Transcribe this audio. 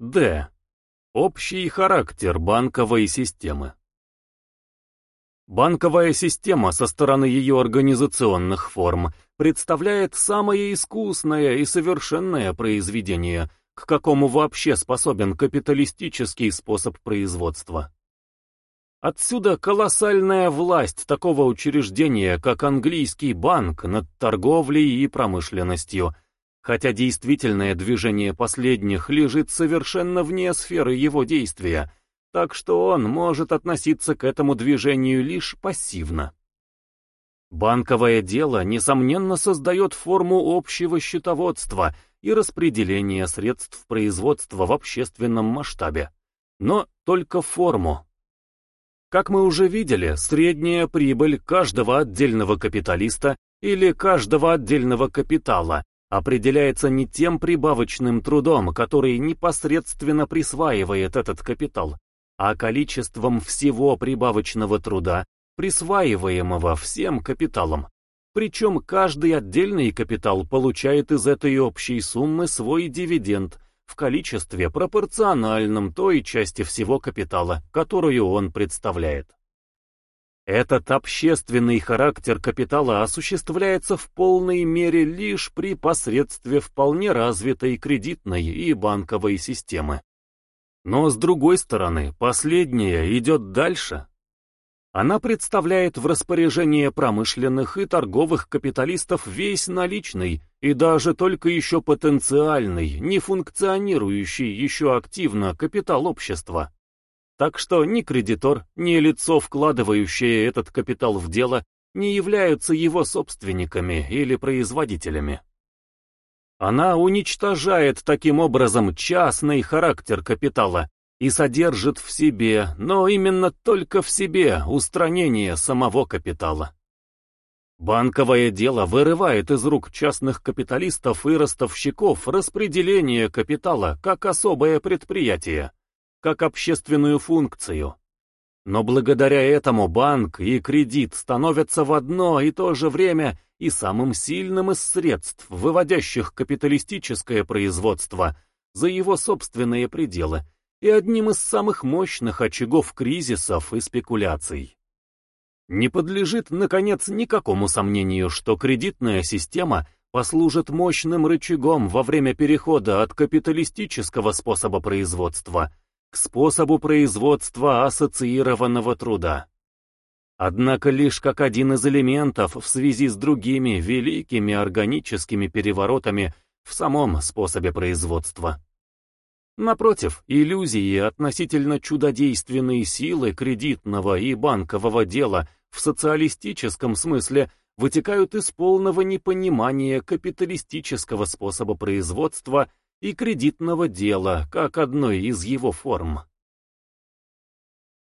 Д. Общий характер банковой системы. Банковая система со стороны ее организационных форм представляет самое искусное и совершенное произведение, к какому вообще способен капиталистический способ производства. Отсюда колоссальная власть такого учреждения, как английский банк над торговлей и промышленностью, хотя действительное движение последних лежит совершенно вне сферы его действия, так что он может относиться к этому движению лишь пассивно. Банковое дело, несомненно, создает форму общего счетоводства и распределения средств производства в общественном масштабе, но только форму. Как мы уже видели, средняя прибыль каждого отдельного капиталиста или каждого отдельного капитала определяется не тем прибавочным трудом, который непосредственно присваивает этот капитал, а количеством всего прибавочного труда, присваиваемого всем капиталом. Причем каждый отдельный капитал получает из этой общей суммы свой дивиденд – в количестве пропорциональном той части всего капитала, которую он представляет. Этот общественный характер капитала осуществляется в полной мере лишь при посредстве вполне развитой кредитной и банковой системы. Но с другой стороны, последняя идет дальше, она представляет в распоряжение промышленных и торговых капиталистов весь наличный и даже только еще потенциальный, не функционирующий еще активно капитал общества. Так что ни кредитор, ни лицо, вкладывающее этот капитал в дело, не являются его собственниками или производителями. Она уничтожает таким образом частный характер капитала и содержит в себе, но именно только в себе, устранение самого капитала. Банковое дело вырывает из рук частных капиталистов и ростовщиков распределение капитала как особое предприятие, как общественную функцию. Но благодаря этому банк и кредит становятся в одно и то же время и самым сильным из средств, выводящих капиталистическое производство за его собственные пределы, и одним из самых мощных очагов кризисов и спекуляций. Не подлежит, наконец, никакому сомнению, что кредитная система послужит мощным рычагом во время перехода от капиталистического способа производства к способу производства ассоциированного труда. Однако лишь как один из элементов в связи с другими великими органическими переворотами в самом способе производства. Напротив, иллюзии относительно чудодейственной силы кредитного и банкового дела в социалистическом смысле вытекают из полного непонимания капиталистического способа производства и кредитного дела как одной из его форм.